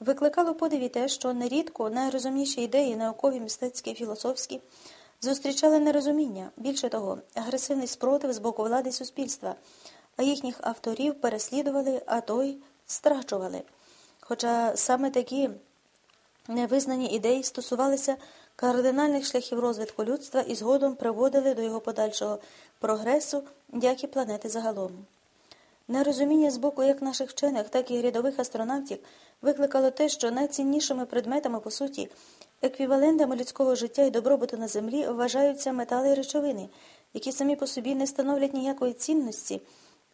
Викликало подиві те, що нерідко найрозумніші ідеї, наукові, мистецькі, філософські, зустрічали нерозуміння, більше того, агресивний спротив з боку влади суспільства, а їхніх авторів переслідували, а то й страчували. Хоча саме такі невизнані ідеї стосувалися кардинальних шляхів розвитку людства і згодом приводили до його подальшого прогресу, як і планети загалом. Нерозуміння з боку як наших вчених, так і рядових астронавтів викликало те, що найціннішими предметами, по суті, еквівалентами людського життя і добробуту на землі вважаються метали і речовини, які самі по собі не становлять ніякої цінності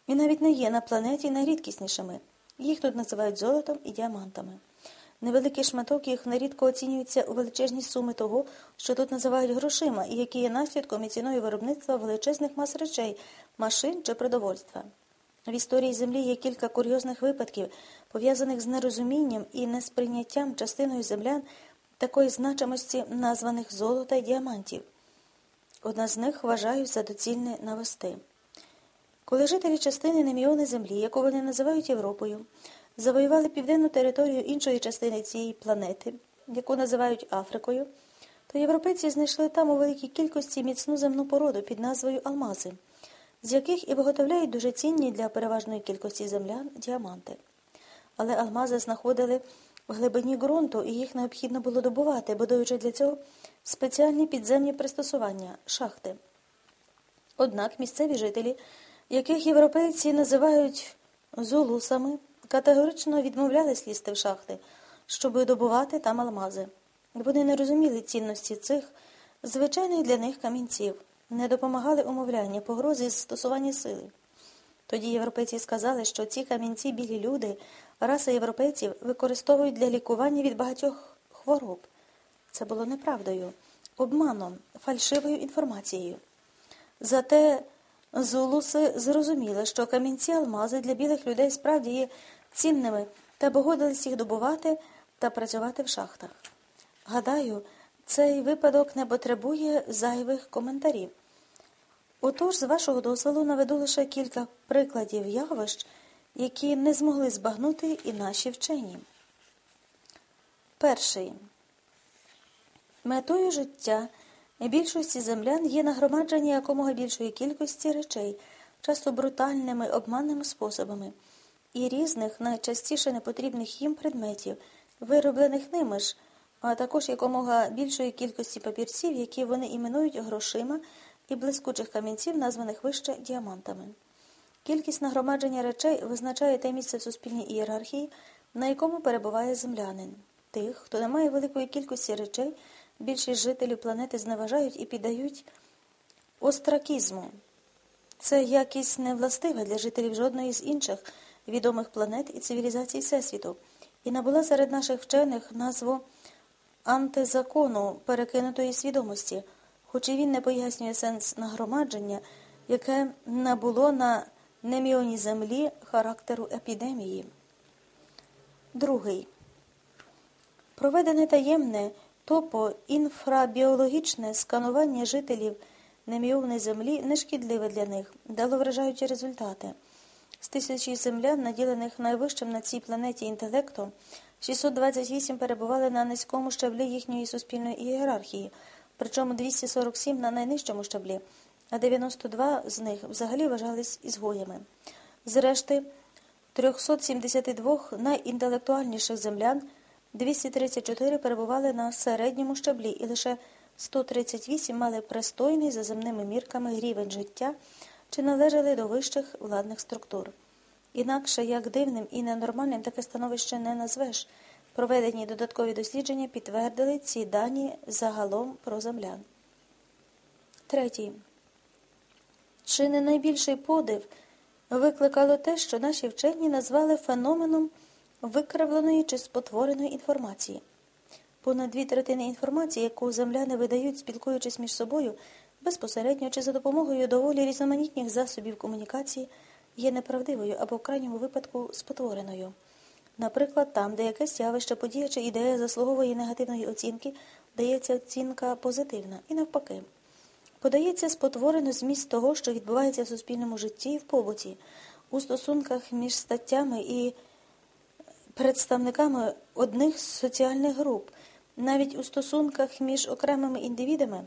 і навіть не є на планеті найрідкіснішими. Їх тут називають золотом і діамантами. Невеликий шматок їх нерідко оцінюється у величезні суми того, що тут називають грошима, і які є наслідком і ціною виробництва величезних мас речей, машин чи продовольства. В історії Землі є кілька курйозних випадків, пов'язаних з нерозумінням і несприйняттям частиною землян такої значимості названих золота й діамантів. Одна з них вважаю за доцільне навести. Коли жителі частини неміони землі, яку вони називають Європою, завоювали південну територію іншої частини цієї планети, яку називають Африкою, то європейці знайшли там у великій кількості міцну земну породу під назвою Алмази, з яких і виготовляють дуже цінні для переважної кількості землян діаманти. Але алмази знаходили в глибині ґрунту, і їх необхідно було добувати, будуючи для цього спеціальні підземні пристосування шахти. Однак місцеві жителі, яких європейці називають зулусами, категорично відмовлялись лізти в шахти, щоб добувати там алмази. Вони не розуміли цінності цих звичайних для них камінців, не допомагали умовляння, погрози з стосування сили. Тоді європейці сказали, що ці камінці білі люди, раса європейців, використовують для лікування від багатьох хвороб. Це було неправдою, обманом, фальшивою інформацією. Зате зулуси зрозуміли, що камінці алмази для білих людей справді є цінними та погодились їх добувати та працювати в шахтах. Гадаю, цей випадок не потребує зайвих коментарів. Отож, з вашого дозволу наведу лише кілька прикладів явищ, які не змогли збагнути і наші вчені. Перший. Метою життя більшості землян є нагромадження якомога більшої кількості речей, часто брутальними обманними способами і різних, найчастіше непотрібних їм предметів, вироблених ними ж, а також якомога більшої кількості папірців, які вони іменують грошима, і блискучих камінців, названих вище діамантами. Кількість нагромадження речей визначає те місце в суспільній ієрархії, на якому перебуває землянин. Тих, хто не має великої кількості речей, більшість жителів планети зневажають і піддають остракізму. Це якість невластива для жителів жодної з інших відомих планет і цивілізацій Всесвіту, і набула серед наших вчених назву антизакону перекинутої свідомості, хоч і він не пояснює сенс нагромадження, яке набуло на неміоні землі характеру епідемії. Другий. Проведене таємне топо інфрабіологічне сканування жителів неміовної землі нешкідливе для них, дало вражаючі результати. З тисячі землян, наділених найвищим на цій планеті інтелектом, 628 перебували на низькому щаблі їхньої суспільної ієрархії, причому 247 на найнижчому щаблі, а 92 з них взагалі вважались ізгоями. Зрешти, 372 найінтелектуальніших землян 234 перебували на середньому щаблі, і лише 138 мали пристойний за земними мірками рівень життя чи належали до вищих владних структур. Інакше як дивним і ненормальним таке становище не назвеш. Проведені додаткові дослідження підтвердили ці дані загалом про землян. Третій. Чи не найбільший подив викликало те, що наші вчені назвали феноменом викривленої чи спотвореної інформації? Понад дві третини інформації, яку земляни видають, спілкуючись між собою, безпосередньо чи за допомогою доволі різноманітних засобів комунікації, є неправдивою або в крайньому випадку спотвореною. Наприклад, там, де якесь явище, подія чи ідея заслуговує негативної оцінки, дається оцінка позитивна і навпаки. Подається спотворено зміст того, що відбувається в суспільному житті і в побуті, у стосунках між статтями і представниками одних соціальних груп, навіть у стосунках між окремими індивідами.